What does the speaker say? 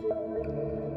Música